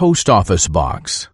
post office box.